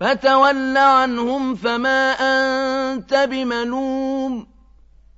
فَتَوَلَّ عَنْهُمْ فَمَا أَنتَ بِمَلُومٍ